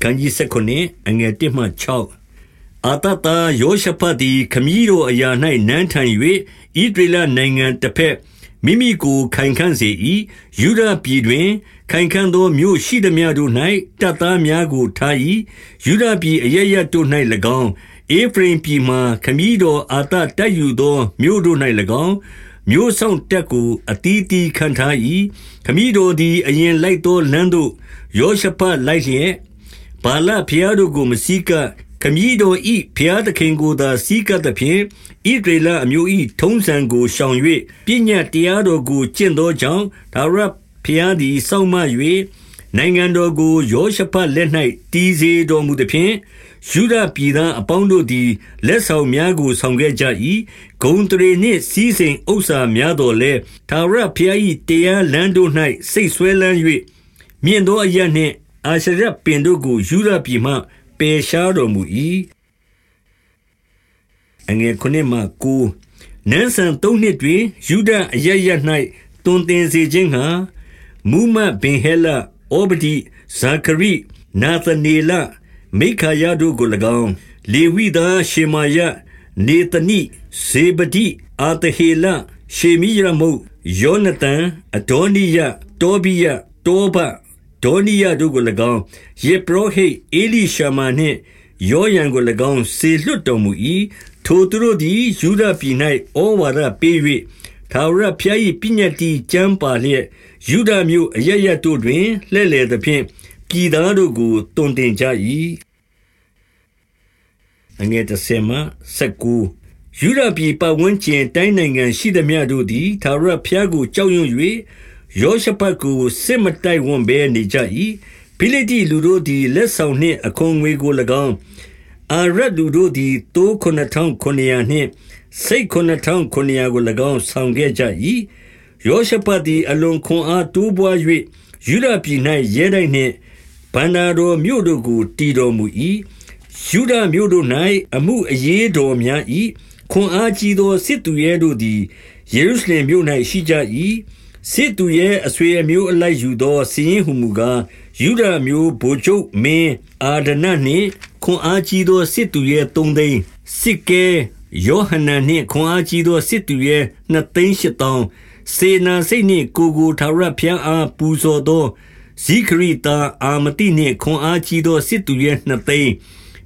ခန်းကြီး19အငယ်1မှ6အာတတာယောရှဖတ်သည်ခမည်းတော်အရာ၌နန်းထန်၍ဣဒရလနိုင်ငံတစ်ဖက်မိမိကိုခိုင်ခန့်စေ၏ယူဒပြည်တွင် ခိုင်ခန့်သောမြို့ရှိသည်များတို့၌တပ်သားများကိုထား၏ယူဒပြည်အရရတို့၌၎င်းအေဖရင်ပြည်မှခမည်းတော်အာတတက်ယူသောမြို့တို့၌၎င်းမျိုးဆောင်တက်ကိုအတီးတီခံထား၏ခမည်းတော်သည်အရင်လိုက်သောလမ်းသို့ယောရှဖတ်လိုက်လျက် ဘာလဖျားတို့ကိုမစည်းကပ်ခမည်းတော်ဤဖျားသခင်ကိုသာစည်းကပ်သဖြင့်ဣဒရေလအမျိုးဤထုံးစံကိုရှောင်၍ပြည့်ညတ်တရားတော်ကိုကျင့်သောကြောင့်ဒါရဖျားသည်စောင့်မ၍နိုင်ငံတော်ကိုယောရှဖတ်လက်၌တည်စေတော်မူသည်ဖြင့်ယူဒပြည်သားအပေါင်းတို့သည်လက်ဆောင်များကိုဆောင်ခဲ့ကြ၏ဂုံတရေနှင့်စီးစိမ်ဥစ္စာများတော်လဲသာရဖျား၏တရားလမ်းတို့၌စိတ်ဆွဲလန်း၍မြင့်သောအရနှင့် အာရှရပင်တို့ကိုယူဒပြည်မှပယ်ရှားတော်မူ၏အငယ်ခုနှစ်မှကိုနန်းဆန်သုံးနှစ်တွင်ယူဒအရရ၌တွင်တင်စေခြင်းဟာမူမဘင်ဟဲလဩဘဒီဇာခရိနာသနေလမိခာယတို့ကို၎င်းလေဝိသားရှေမာယနေတနိဇေဗဒိအာတဟေလရှေမိရမုတ်ယောနသန်အဒေါနိယတောဘိယတောဘ ဒေါနိယတို့ကို၎င်းယေပရောဟိတ်အေလိရှမာနှင့် ယောယံကို၎င်း စေလွတ်တော်မူ၏ထိုသူတို့သည်ယူဒပြည်၌ဩဝါဒပေး၍ထာဝရဘုရား၏ပညတ်တိကျမ်းပါလျက်ယူဒမြို့အရရတို့တွင် လှဲ့လေသဖြင့် ပြည်သားတို့ကိုတုန်တင်ကြ၏အငယ်30မှ19ယူဒပြည်ပတ်ဝန်းကျင် တိုင်းနိုင်ငံရှိသမျှတို့သည်သာရဖျားကို ကြောက်ရွံ့၍ ယောရှဖတ်ကိုစစ်မတိုက်ဝန်းဘဲနေကြ၏ဖိလိတိလူတို့သည်လက်ဆောင်နှင့်အခွန်ငွေကို၎င်းအာရတ်လူတို့သည်တိုး9900နှင့်စိတ်9900ကို၎င်းဆောင်ခဲ့ကြ၏ယောရှဖတ်သည်အလွန်ခွန်အားတိုးပွား၍ယူဒပြည်၌ရဲတိုက်နှင့်ဗန္နာတော်မြို့တို့ကိုတည်တော်မူ၏ယူဒမြို့တို့၌အမှုအရေးတော်များ၏ခွန်အားကြီးသောစစ်သူရဲတို့သည်ယေရုရှလင်မြို့၌ရှိကြ၏ စစ်သူရဲအဆွေအမျိုးအလိုက်ယူသောစီရင်ဟုမူကားယူဒမျိုးဗိုလ်ချုပ်မင်းအာဒနနှင့်ခွန်အားကြီးသောစစ်သူရဲ၃သိန်းစစ်ကဲယောဟနန်နှင့်ခွန်အားကြီးသောစစ်သူရဲ၂သိန်း၈တောင်းစေနာစိတ်နှင့်ကိုကိုထာဝရဘုရားအားပူဇော်သောဇိခရိတာအာမတိနှင့်ခွန်အားကြီးသောစစ်သူရဲ၂သိန်း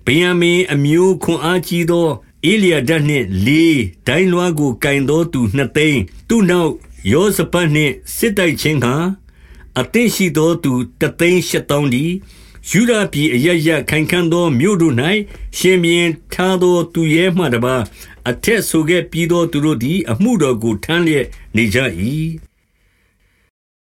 ဗိယံမင်အမျိုးခွန်အားကြီးသောအေလျာဒနှင့်လေးဒိုင်းလွှားကိုကင်သောသူနှစ်သိန်းသူနောက် ယောဇပတ်နှင့်စစ်တိုက်ခြင်းဟာအသင့်ရှိသောသူတသိန်းရှစ်တောင်းဒီယူဒပြည်အရရခိုင်ခံ့သောမြို့တို့၌ရှင်မြင်းထားသောသူရဲမှတပါအထက်ဆိုခဲ့ပြီးသောသူတို့သည် အမှုတော်ကိုထမ်းလျက်နေကြ၏